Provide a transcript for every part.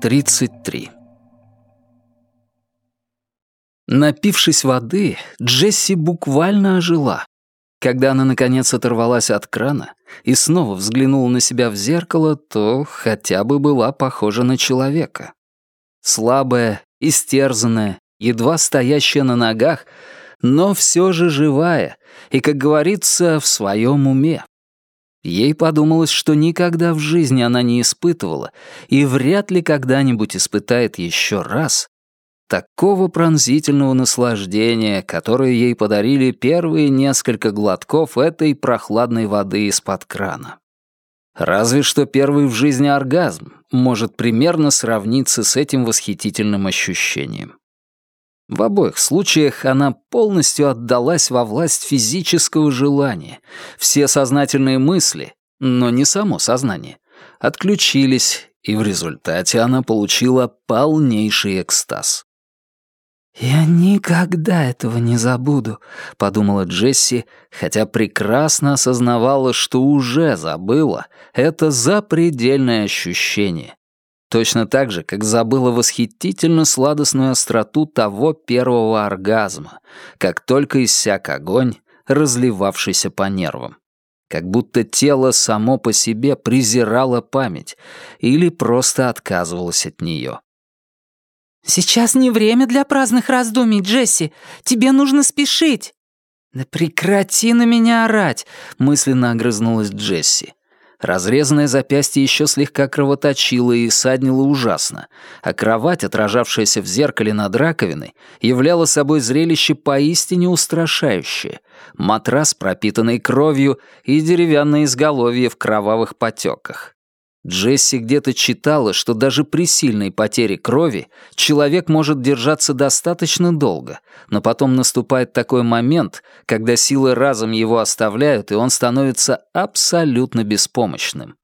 33 Напившись воды, Джесси буквально ожила. Когда она, наконец, оторвалась от крана и снова взглянула на себя в зеркало, то хотя бы была похожа на человека. Слабая, истерзанная, едва стоящая на ногах, но все же живая и, как говорится, в своем уме. Ей подумалось, что никогда в жизни она не испытывала и вряд ли когда-нибудь испытает еще раз такого пронзительного наслаждения, которое ей подарили первые несколько глотков этой прохладной воды из-под крана. Разве что первый в жизни оргазм может примерно сравниться с этим восхитительным ощущением. В обоих случаях она полностью отдалась во власть физического желания. Все сознательные мысли, но не само сознание, отключились, и в результате она получила полнейший экстаз. «Я никогда этого не забуду», — подумала Джесси, хотя прекрасно осознавала, что уже забыла это запредельное ощущение. Точно так же, как забыла восхитительно сладостную остроту того первого оргазма, как только иссяк огонь, разливавшийся по нервам. Как будто тело само по себе презирало память или просто отказывалось от нее. «Сейчас не время для праздных раздумий, Джесси. Тебе нужно спешить». «Да прекрати на меня орать!» — мысленно огрызнулась Джесси. Разрезанное запястье еще слегка кровоточило и саднило ужасно, а кровать, отражавшаяся в зеркале над раковиной, являла собой зрелище поистине устрашающее. Матрас, пропитанный кровью, и деревянное изголовье в кровавых потеках. Джесси где-то читала, что даже при сильной потере крови человек может держаться достаточно долго, но потом наступает такой момент, когда силы разом его оставляют, и он становится абсолютно беспомощным.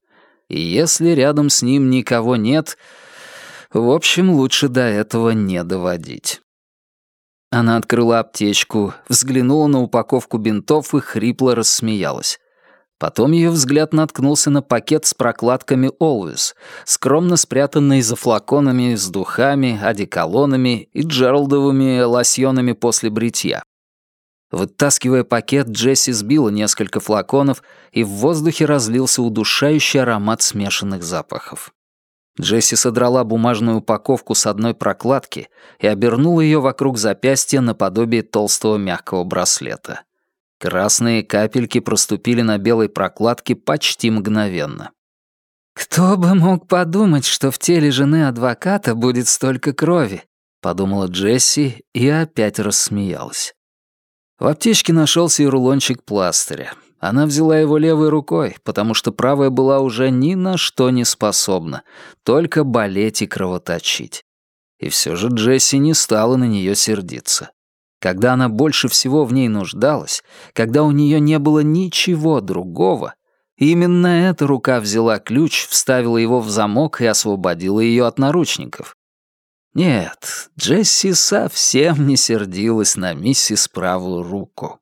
И если рядом с ним никого нет, в общем, лучше до этого не доводить. Она открыла аптечку, взглянула на упаковку бинтов и хрипло рассмеялась. Потом ее взгляд наткнулся на пакет с прокладками Always, скромно спрятанный за флаконами с духами, одеколонами и джералдовыми лосьонами после бритья. Вытаскивая пакет, Джесси сбила несколько флаконов, и в воздухе разлился удушающий аромат смешанных запахов. Джесси содрала бумажную упаковку с одной прокладки и обернула ее вокруг запястья наподобие толстого мягкого браслета. Красные капельки проступили на белой прокладке почти мгновенно. «Кто бы мог подумать, что в теле жены адвоката будет столько крови?» — подумала Джесси и опять рассмеялась. В аптечке нашелся и рулончик пластыря. Она взяла его левой рукой, потому что правая была уже ни на что не способна, только болеть и кровоточить. И все же Джесси не стала на нее сердиться когда она больше всего в ней нуждалась, когда у нее не было ничего другого, именно эта рука взяла ключ, вставила его в замок и освободила ее от наручников. Нет, Джесси совсем не сердилась на миссис правую руку.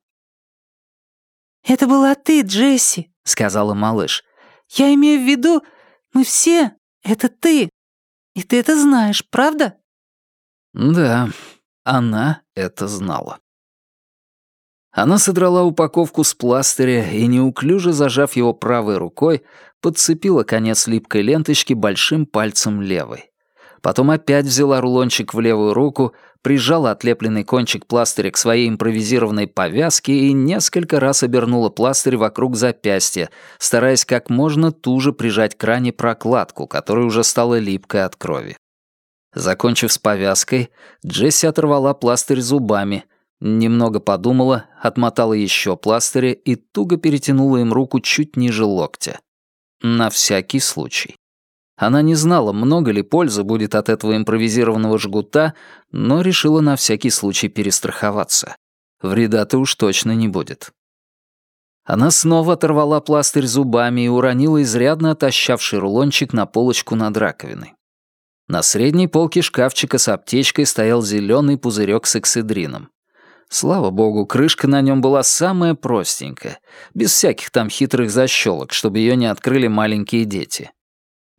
«Это была ты, Джесси», — сказала малыш. «Я имею в виду, мы все, это ты. И ты это знаешь, правда?» «Да, она это знала. Она содрала упаковку с пластыря и, неуклюже зажав его правой рукой, подцепила конец липкой ленточки большим пальцем левой. Потом опять взяла рулончик в левую руку, прижала отлепленный кончик пластыря к своей импровизированной повязке и несколько раз обернула пластырь вокруг запястья, стараясь как можно туже прижать к ране прокладку, которая уже стала липкой от крови. Закончив с повязкой, Джесси оторвала пластырь зубами, немного подумала, отмотала еще пластыря и туго перетянула им руку чуть ниже локтя. На всякий случай. Она не знала, много ли пользы будет от этого импровизированного жгута, но решила на всякий случай перестраховаться. Вреда-то уж точно не будет. Она снова оторвала пластырь зубами и уронила изрядно отощавший рулончик на полочку над раковиной. На средней полке шкафчика с аптечкой стоял зеленый пузырек с экседрином. Слава богу, крышка на нем была самая простенькая, без всяких там хитрых защелок, чтобы ее не открыли маленькие дети.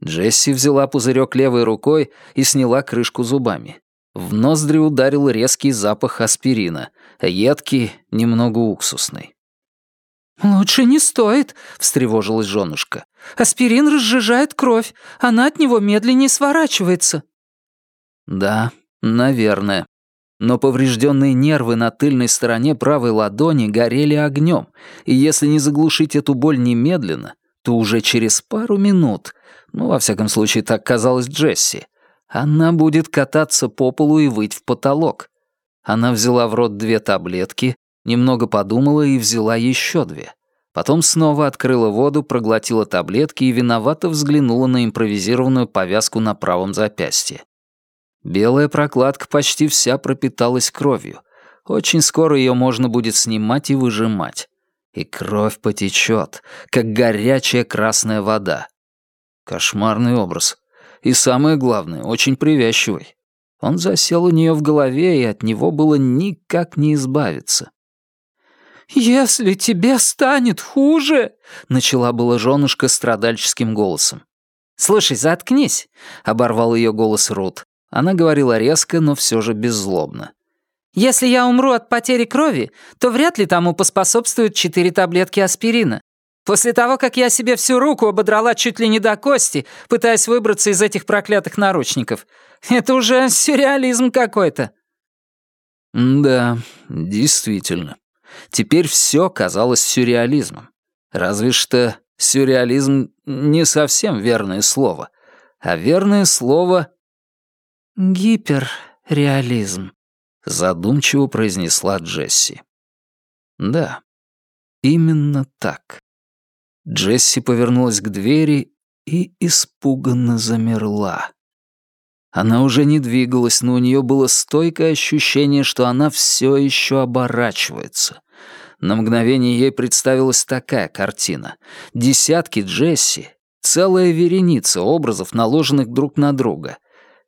Джесси взяла пузырек левой рукой и сняла крышку зубами. В ноздри ударил резкий запах аспирина, едкий, немного уксусный. «Лучше не стоит», — встревожилась женушка. «Аспирин разжижает кровь, она от него медленнее сворачивается». «Да, наверное. Но поврежденные нервы на тыльной стороне правой ладони горели огнем, и если не заглушить эту боль немедленно, то уже через пару минут, ну, во всяком случае, так казалось Джесси, она будет кататься по полу и выть в потолок. Она взяла в рот две таблетки, немного подумала и взяла еще две. Потом снова открыла воду, проглотила таблетки и виновато взглянула на импровизированную повязку на правом запястье. Белая прокладка почти вся пропиталась кровью. Очень скоро ее можно будет снимать и выжимать. И кровь потечет, как горячая красная вода. Кошмарный образ. И самое главное, очень привязчивый. Он засел у нее в голове, и от него было никак не избавиться. «Если тебе станет хуже...» — начала была женушка страдальческим голосом. «Слушай, заткнись!» — оборвал ее голос Рут. Она говорила резко, но все же беззлобно. «Если я умру от потери крови, то вряд ли тому поспособствуют четыре таблетки аспирина. После того, как я себе всю руку ободрала чуть ли не до кости, пытаясь выбраться из этих проклятых наручников, это уже сюрреализм какой-то». «Да, действительно. Теперь все казалось сюрреализмом. Разве что сюрреализм не совсем верное слово, а верное слово «Гиперреализм», — задумчиво произнесла Джесси. «Да, именно так». Джесси повернулась к двери и испуганно замерла. Она уже не двигалась, но у нее было стойкое ощущение, что она все еще оборачивается. На мгновение ей представилась такая картина. Десятки Джесси, целая вереница образов, наложенных друг на друга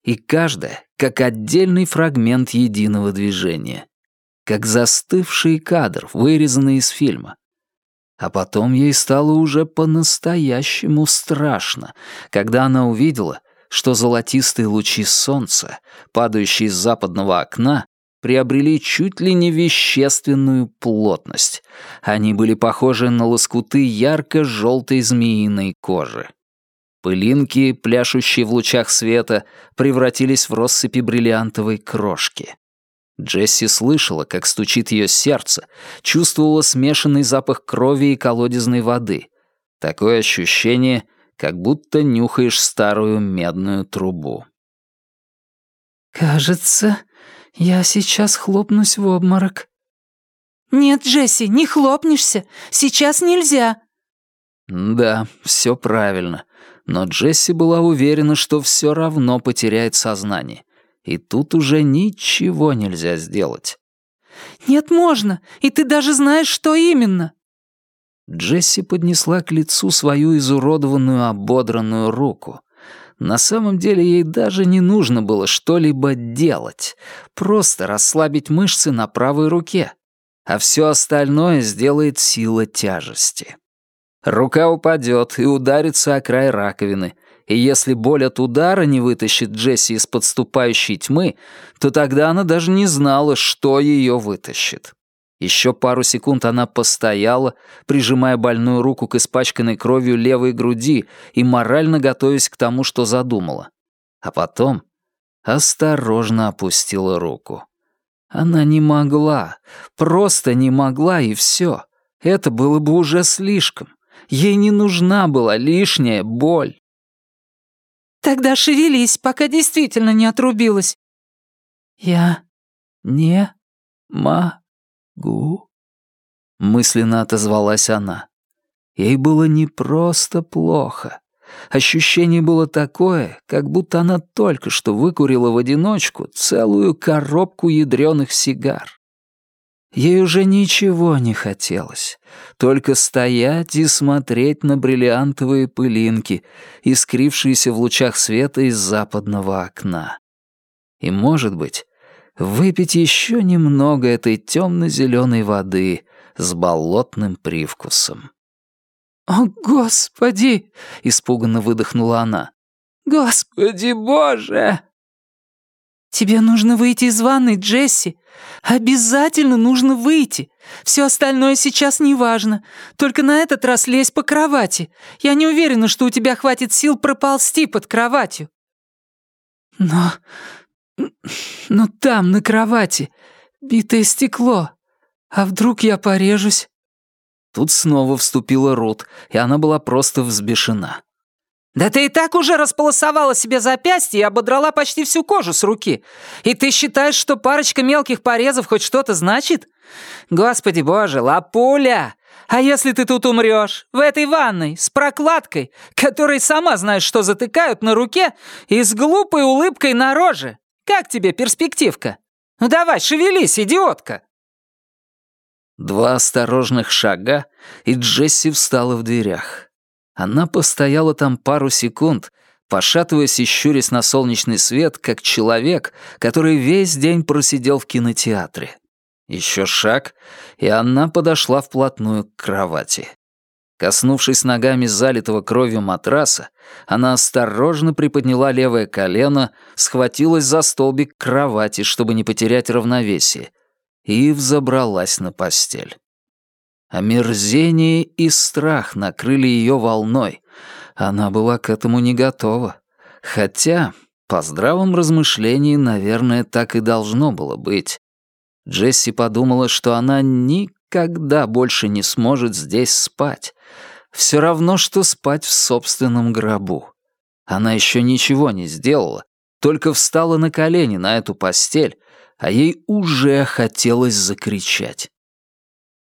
и каждая как отдельный фрагмент единого движения, как застывший кадр, вырезанный из фильма. А потом ей стало уже по-настоящему страшно, когда она увидела, что золотистые лучи солнца, падающие из западного окна, приобрели чуть ли не вещественную плотность. Они были похожи на лоскуты ярко-желтой змеиной кожи. Пылинки, пляшущие в лучах света, превратились в россыпи бриллиантовой крошки. Джесси слышала, как стучит ее сердце, чувствовала смешанный запах крови и колодезной воды. Такое ощущение, как будто нюхаешь старую медную трубу. «Кажется, я сейчас хлопнусь в обморок». «Нет, Джесси, не хлопнешься. Сейчас нельзя». Да, все правильно. Но Джесси была уверена, что все равно потеряет сознание. И тут уже ничего нельзя сделать. «Нет, можно, и ты даже знаешь, что именно». Джесси поднесла к лицу свою изуродованную, ободранную руку. На самом деле ей даже не нужно было что-либо делать, просто расслабить мышцы на правой руке, а все остальное сделает сила тяжести. Рука упадет и ударится о край раковины, и если боль от удара не вытащит Джесси из подступающей тьмы, то тогда она даже не знала, что ее вытащит. Еще пару секунд она постояла, прижимая больную руку к испачканной кровью левой груди и морально готовясь к тому, что задумала. А потом осторожно опустила руку. Она не могла, просто не могла, и все. Это было бы уже слишком. Ей не нужна была лишняя боль. «Тогда шевелись, пока действительно не отрубилась». «Я не могу», — мысленно отозвалась она. Ей было не просто плохо. Ощущение было такое, как будто она только что выкурила в одиночку целую коробку ядреных сигар. Ей уже ничего не хотелось, только стоять и смотреть на бриллиантовые пылинки, искрившиеся в лучах света из западного окна. И, может быть, выпить еще немного этой темно-зеленой воды с болотным привкусом. «О, Господи!» — испуганно выдохнула она. Господи боже!» «Тебе нужно выйти из ванной, Джесси. Обязательно нужно выйти. Все остальное сейчас не важно. Только на этот раз лезь по кровати. Я не уверена, что у тебя хватит сил проползти под кроватью». «Но... но там, на кровати, битое стекло. А вдруг я порежусь?» Тут снова вступила Рут, и она была просто взбешена. «Да ты и так уже располосовала себе запястье и ободрала почти всю кожу с руки. И ты считаешь, что парочка мелких порезов хоть что-то значит? Господи боже, лапуля! А если ты тут умрешь, в этой ванной, с прокладкой, которой сама знаешь, что затыкают на руке, и с глупой улыбкой на роже? Как тебе перспективка? Ну давай, шевелись, идиотка!» Два осторожных шага, и Джесси встала в дверях. Она постояла там пару секунд, пошатываясь и щурясь на солнечный свет, как человек, который весь день просидел в кинотеатре. Еще шаг, и она подошла вплотную к кровати. Коснувшись ногами залитого кровью матраса, она осторожно приподняла левое колено, схватилась за столбик кровати, чтобы не потерять равновесие, и взобралась на постель. Омерзение и страх накрыли ее волной. Она была к этому не готова. Хотя, по здравом размышлении, наверное, так и должно было быть. Джесси подумала, что она никогда больше не сможет здесь спать. Все равно, что спать в собственном гробу. Она еще ничего не сделала, только встала на колени на эту постель, а ей уже хотелось закричать.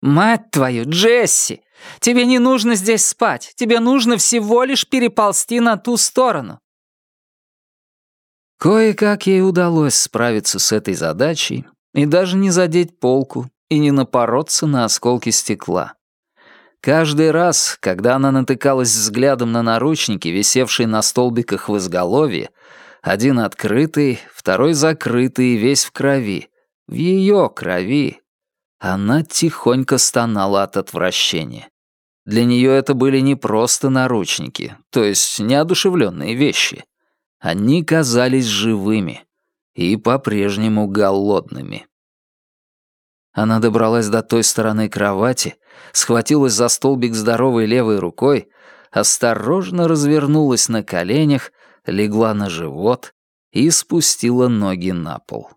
«Мать твою, Джесси! Тебе не нужно здесь спать. Тебе нужно всего лишь переползти на ту сторону». Кое-как ей удалось справиться с этой задачей и даже не задеть полку и не напороться на осколки стекла. Каждый раз, когда она натыкалась взглядом на наручники, висевшие на столбиках в изголовье, один открытый, второй закрытый весь в крови, в ее крови, она тихонько стонала от отвращения. Для нее это были не просто наручники, то есть неодушевленные вещи. Они казались живыми и по-прежнему голодными. Она добралась до той стороны кровати, схватилась за столбик здоровой левой рукой, осторожно развернулась на коленях, легла на живот и спустила ноги на пол.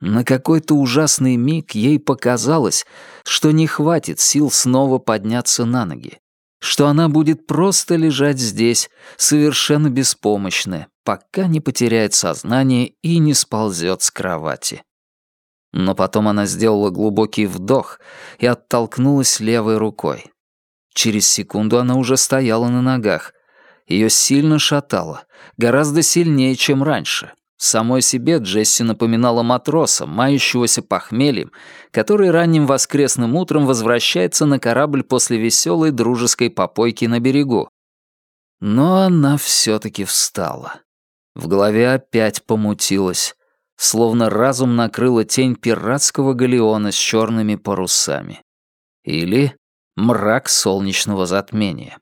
На какой-то ужасный миг ей показалось, что не хватит сил снова подняться на ноги, что она будет просто лежать здесь, совершенно беспомощная, пока не потеряет сознание и не сползет с кровати. Но потом она сделала глубокий вдох и оттолкнулась левой рукой. Через секунду она уже стояла на ногах. Ее сильно шатало, гораздо сильнее, чем раньше — Самой себе Джесси напоминала матроса, мающегося похмельем, который ранним воскресным утром возвращается на корабль после веселой дружеской попойки на берегу. Но она все-таки встала. В голове опять помутилась, словно разум накрыла тень пиратского галеона с черными парусами. Или мрак солнечного затмения.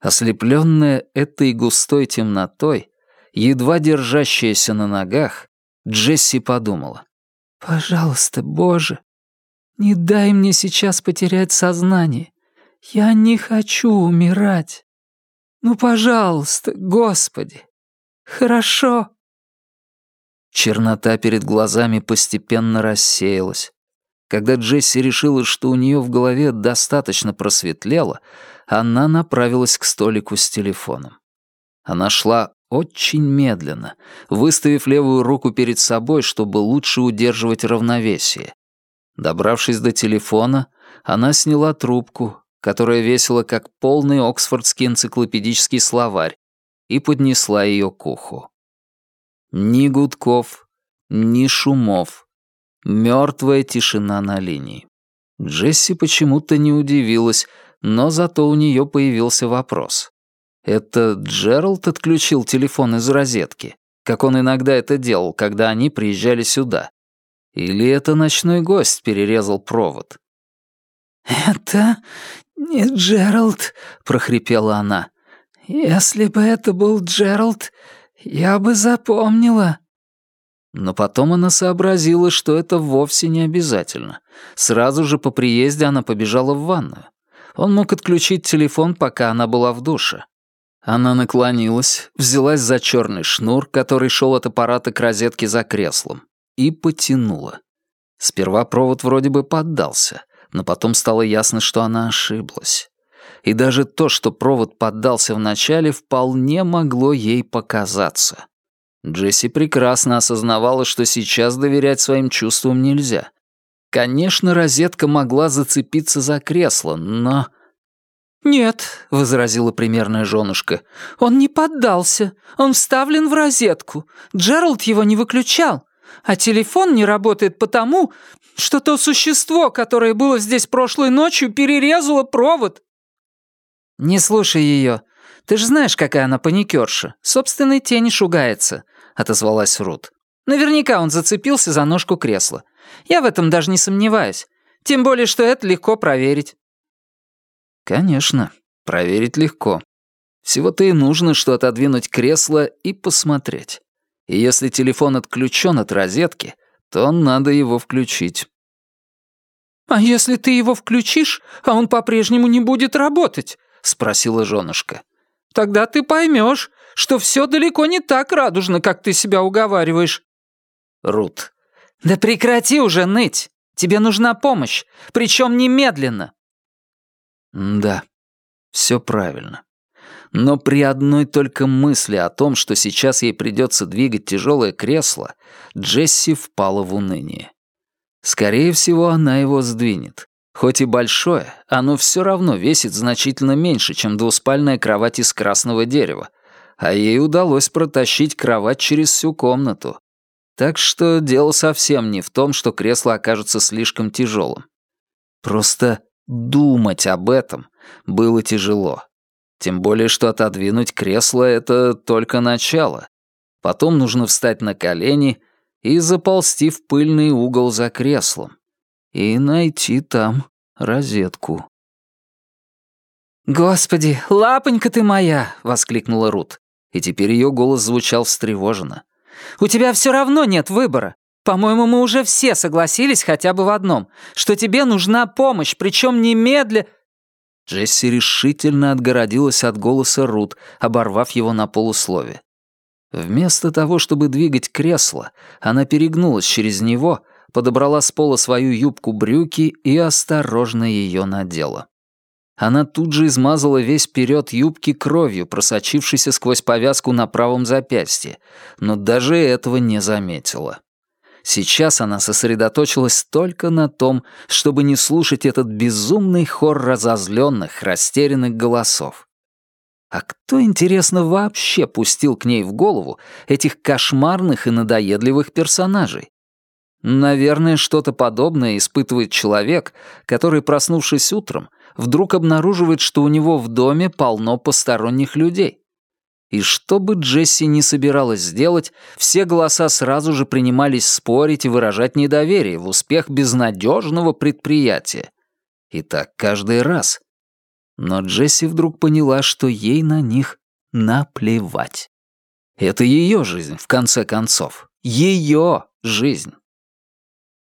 Ослепленная этой густой темнотой, Едва держащаяся на ногах, Джесси подумала. «Пожалуйста, Боже, не дай мне сейчас потерять сознание. Я не хочу умирать. Ну, пожалуйста, Господи. Хорошо». Чернота перед глазами постепенно рассеялась. Когда Джесси решила, что у нее в голове достаточно просветлело, она направилась к столику с телефоном. Она шла очень медленно, выставив левую руку перед собой, чтобы лучше удерживать равновесие. Добравшись до телефона, она сняла трубку, которая весила как полный оксфордский энциклопедический словарь, и поднесла ее к уху. Ни гудков, ни шумов. Мертвая тишина на линии. Джесси почему-то не удивилась, но зато у нее появился вопрос. Это Джеральд отключил телефон из розетки, как он иногда это делал, когда они приезжали сюда. Или это ночной гость перерезал провод? «Это не Джеральд», — прохрипела она. «Если бы это был Джеральд, я бы запомнила». Но потом она сообразила, что это вовсе не обязательно. Сразу же по приезде она побежала в ванную. Он мог отключить телефон, пока она была в душе. Она наклонилась, взялась за черный шнур, который шел от аппарата к розетке за креслом, и потянула. Сперва провод вроде бы поддался, но потом стало ясно, что она ошиблась. И даже то, что провод поддался вначале, вполне могло ей показаться. Джесси прекрасно осознавала, что сейчас доверять своим чувствам нельзя. Конечно, розетка могла зацепиться за кресло, но... «Нет», — возразила примерная женушка, — «он не поддался. Он вставлен в розетку. Джеральд его не выключал. А телефон не работает потому, что то существо, которое было здесь прошлой ночью, перерезало провод». «Не слушай ее. Ты же знаешь, какая она паникерша. Собственной тени шугается», — отозвалась Рут. «Наверняка он зацепился за ножку кресла. Я в этом даже не сомневаюсь. Тем более, что это легко проверить». «Конечно, проверить легко. Всего-то и нужно, что отодвинуть кресло и посмотреть. И если телефон отключен от розетки, то надо его включить». «А если ты его включишь, а он по-прежнему не будет работать?» — спросила женушка. «Тогда ты поймешь, что все далеко не так радужно, как ты себя уговариваешь». «Рут, «Да прекрати уже ныть! Тебе нужна помощь, причем немедленно!» «Да, все правильно. Но при одной только мысли о том, что сейчас ей придется двигать тяжелое кресло, Джесси впала в уныние. Скорее всего, она его сдвинет. Хоть и большое, оно все равно весит значительно меньше, чем двуспальная кровать из красного дерева, а ей удалось протащить кровать через всю комнату, так что дело совсем не в том, что кресло окажется слишком тяжелым. Просто думать об этом было тяжело. Тем более, что отодвинуть кресло — это только начало. Потом нужно встать на колени и заползти в пыльный угол за креслом. И найти там розетку. «Господи, лапонька ты моя!» — воскликнула Рут. И теперь ее голос звучал встревоженно. У тебя все равно нет выбора. По-моему, мы уже все согласились хотя бы в одном, что тебе нужна помощь, причем немедля...» Джесси решительно отгородилась от голоса Рут, оборвав его на полуслове. Вместо того, чтобы двигать кресло, она перегнулась через него, подобрала с пола свою юбку-брюки и осторожно ее надела. Она тут же измазала весь вперед юбки кровью, просочившейся сквозь повязку на правом запястье, но даже этого не заметила. Сейчас она сосредоточилась только на том, чтобы не слушать этот безумный хор разозленных, растерянных голосов. А кто, интересно, вообще пустил к ней в голову этих кошмарных и надоедливых персонажей? Наверное, что-то подобное испытывает человек, который, проснувшись утром, вдруг обнаруживает, что у него в доме полно посторонних людей. И что бы Джесси не собиралась сделать, все голоса сразу же принимались спорить и выражать недоверие в успех безнадежного предприятия. И так каждый раз. Но Джесси вдруг поняла, что ей на них наплевать. Это ее жизнь, в конце концов. Ее жизнь.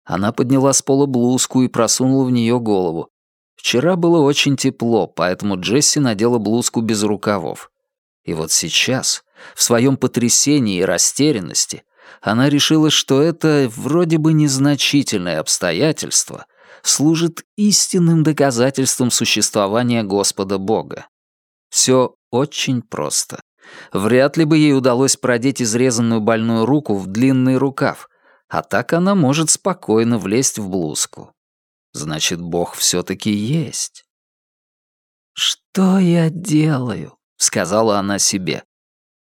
Она подняла с пола блузку и просунула в нее голову. Вчера было очень тепло, поэтому Джесси надела блузку без рукавов. И вот сейчас, в своем потрясении и растерянности, она решила, что это вроде бы незначительное обстоятельство служит истинным доказательством существования Господа Бога. Все очень просто. Вряд ли бы ей удалось продеть изрезанную больную руку в длинный рукав, а так она может спокойно влезть в блузку. Значит, Бог все-таки есть. «Что я делаю?» — сказала она себе.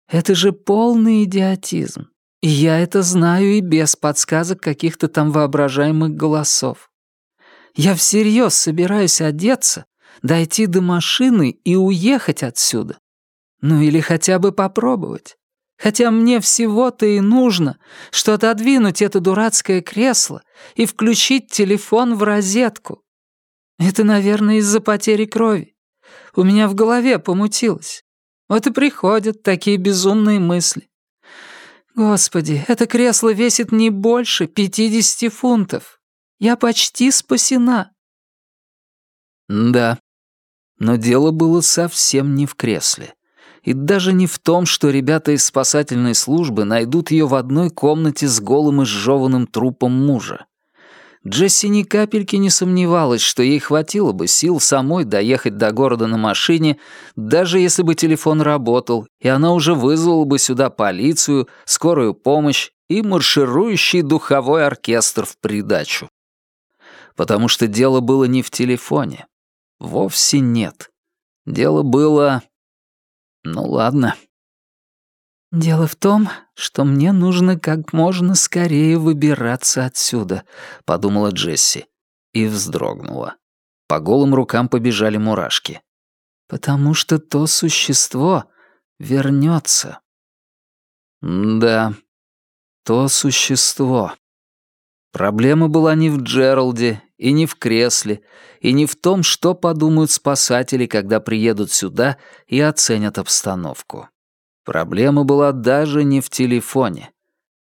«Это же полный идиотизм. И я это знаю и без подсказок каких-то там воображаемых голосов. Я всерьез собираюсь одеться, дойти до машины и уехать отсюда. Ну или хотя бы попробовать. Хотя мне всего-то и нужно, что отодвинуть это дурацкое кресло и включить телефон в розетку. Это, наверное, из-за потери крови. У меня в голове помутилось. Вот и приходят такие безумные мысли. Господи, это кресло весит не больше пятидесяти фунтов. Я почти спасена. Да, но дело было совсем не в кресле. И даже не в том, что ребята из спасательной службы найдут ее в одной комнате с голым и сжеванным трупом мужа. Джесси ни капельки не сомневалась, что ей хватило бы сил самой доехать до города на машине, даже если бы телефон работал, и она уже вызвала бы сюда полицию, скорую помощь и марширующий духовой оркестр в придачу. Потому что дело было не в телефоне. Вовсе нет. Дело было... Ну ладно. «Дело в том, что мне нужно как можно скорее выбираться отсюда», — подумала Джесси и вздрогнула. По голым рукам побежали мурашки. «Потому что то существо вернется. «Да, то существо». Проблема была не в Джералде и не в кресле, и не в том, что подумают спасатели, когда приедут сюда и оценят обстановку. Проблема была даже не в телефоне.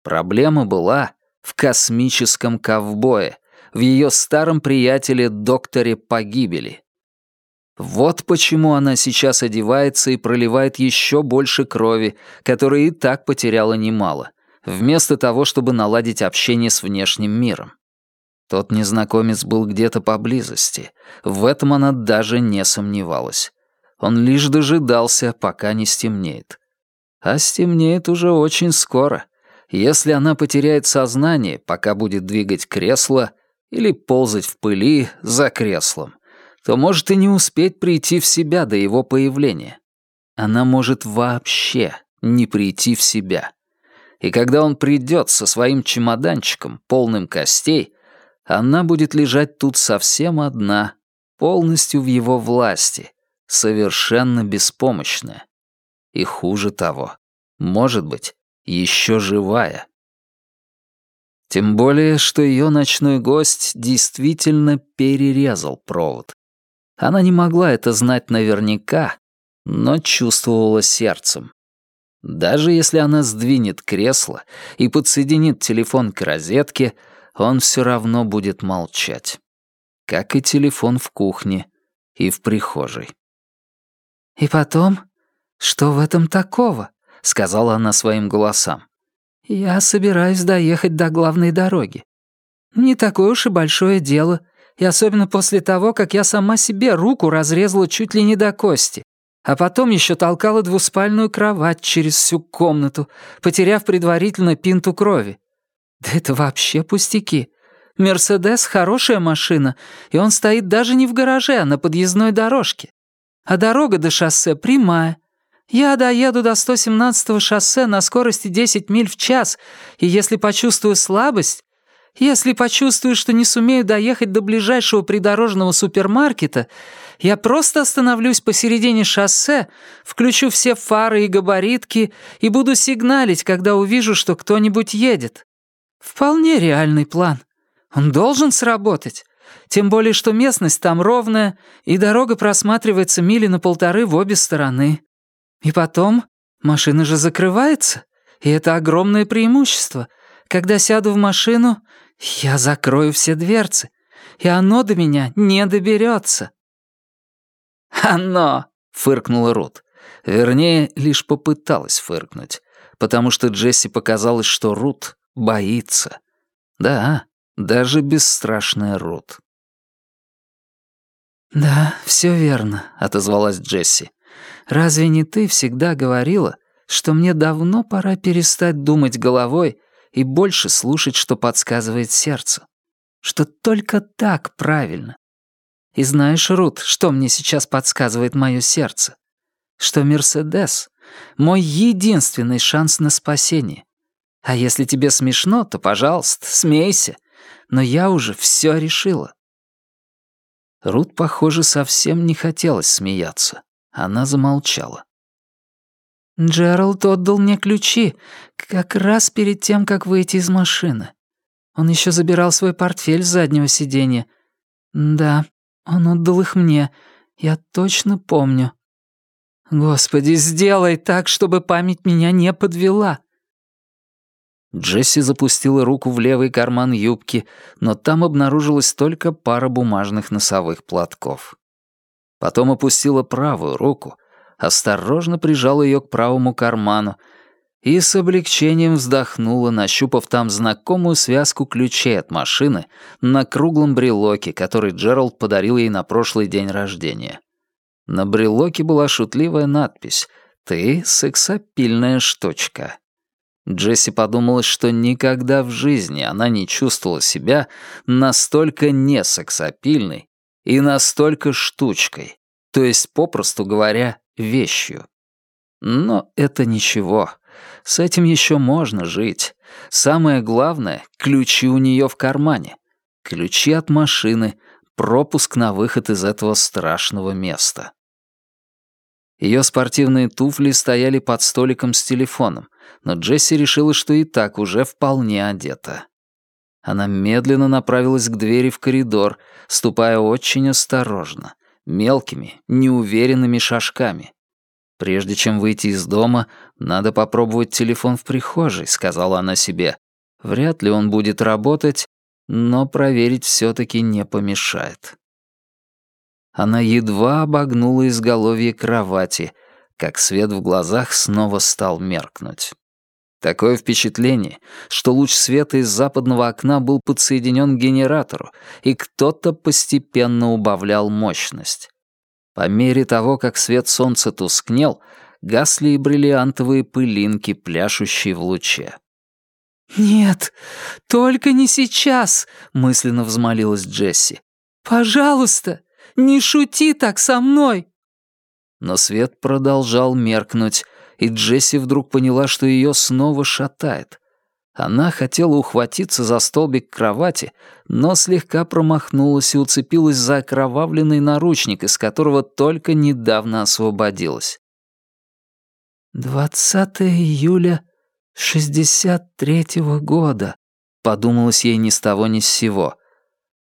Проблема была в космическом ковбое, в ее старом приятеле докторе погибели. Вот почему она сейчас одевается и проливает еще больше крови, которой и так потеряла немало, вместо того, чтобы наладить общение с внешним миром. Тот незнакомец был где-то поблизости. В этом она даже не сомневалась. Он лишь дожидался, пока не стемнеет. А стемнеет уже очень скоро. Если она потеряет сознание, пока будет двигать кресло или ползать в пыли за креслом, то может и не успеть прийти в себя до его появления. Она может вообще не прийти в себя. И когда он придет со своим чемоданчиком, полным костей, она будет лежать тут совсем одна, полностью в его власти, совершенно беспомощная. И хуже того, может быть, еще живая. Тем более, что ее ночной гость действительно перерезал провод. Она не могла это знать наверняка, но чувствовала сердцем. Даже если она сдвинет кресло и подсоединит телефон к розетке, он все равно будет молчать. Как и телефон в кухне и в прихожей. «И потом, что в этом такого?» — сказала она своим голосам. «Я собираюсь доехать до главной дороги. Не такое уж и большое дело, и особенно после того, как я сама себе руку разрезала чуть ли не до кости, а потом еще толкала двуспальную кровать через всю комнату, потеряв предварительно пинту крови. Да это вообще пустяки. Мерседес — хорошая машина, и он стоит даже не в гараже, а на подъездной дорожке. А дорога до шоссе прямая, я доеду до 117-го шоссе на скорости 10 миль в час, и если почувствую слабость, если почувствую, что не сумею доехать до ближайшего придорожного супермаркета, я просто остановлюсь посередине шоссе, включу все фары и габаритки и буду сигналить, когда увижу, что кто-нибудь едет. Вполне реальный план. Он должен сработать. Тем более, что местность там ровная, и дорога просматривается мили на полторы в обе стороны. И потом, машина же закрывается, и это огромное преимущество. Когда сяду в машину, я закрою все дверцы, и оно до меня не доберется. «Оно!» — фыркнула Рут. Вернее, лишь попыталась фыркнуть, потому что Джесси показалось, что Рут боится. Да, даже бесстрашная Рут. «Да, все верно», — отозвалась Джесси. Разве не ты всегда говорила, что мне давно пора перестать думать головой и больше слушать, что подсказывает сердце? Что только так правильно. И знаешь, Рут, что мне сейчас подсказывает мое сердце? Что Мерседес — мой единственный шанс на спасение. А если тебе смешно, то, пожалуйста, смейся. Но я уже все решила. Рут, похоже, совсем не хотелось смеяться. Она замолчала. «Джеральд отдал мне ключи как раз перед тем, как выйти из машины. Он еще забирал свой портфель с заднего сиденья. Да, он отдал их мне, я точно помню. Господи, сделай так, чтобы память меня не подвела. Джесси запустила руку в левый карман юбки, но там обнаружилась только пара бумажных носовых платков. Потом опустила правую руку, осторожно прижала ее к правому карману и с облегчением вздохнула, нащупав там знакомую связку ключей от машины на круглом брелоке, который Джеральд подарил ей на прошлый день рождения. На брелоке была шутливая надпись «Ты сексапильная штучка». Джесси подумала, что никогда в жизни она не чувствовала себя настолько несексапильной и настолько штучкой, то есть, попросту говоря, вещью. Но это ничего. С этим еще можно жить. Самое главное — ключи у нее в кармане. Ключи от машины, пропуск на выход из этого страшного места. Ее спортивные туфли стояли под столиком с телефоном, но Джесси решила, что и так уже вполне одета. Она медленно направилась к двери в коридор, ступая очень осторожно, мелкими, неуверенными шажками. Прежде чем выйти из дома, надо попробовать телефон в прихожей, сказала она себе. Вряд ли он будет работать, но проверить все таки не помешает. Она едва обогнула изголовье кровати, как свет в глазах снова стал меркнуть. Такое впечатление, что луч света из западного окна был подсоединен к генератору, и кто-то постепенно убавлял мощность. По мере того, как свет солнца тускнел, гасли и бриллиантовые пылинки, пляшущие в луче. «Нет, только не сейчас!» — мысленно взмолилась Джесси. «Пожалуйста, не шути так со мной!» Но свет продолжал меркнуть, и Джесси вдруг поняла, что ее снова шатает. Она хотела ухватиться за столбик кровати, но слегка промахнулась и уцепилась за окровавленный наручник, из которого только недавно освободилась. «Двадцатое июля шестьдесят третьего года», — подумалось ей ни с того ни с сего.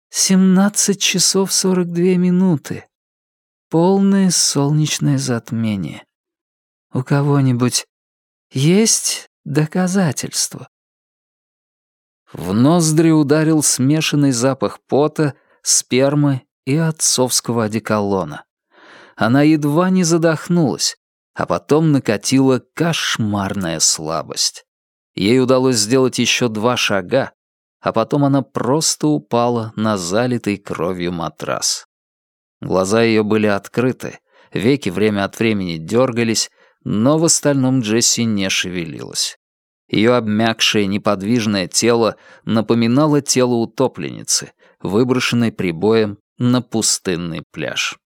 Семнадцать часов сорок две минуты. Полное солнечное затмение. У кого-нибудь есть доказательства? В ноздри ударил смешанный запах пота, спермы и отцовского одеколона. Она едва не задохнулась, а потом накатила кошмарная слабость. Ей удалось сделать еще два шага, а потом она просто упала на залитый кровью матрас. Глаза ее были открыты, веки время от времени дергались, но в остальном Джесси не шевелилась. Ее обмякшее неподвижное тело напоминало тело утопленницы, выброшенной прибоем на пустынный пляж.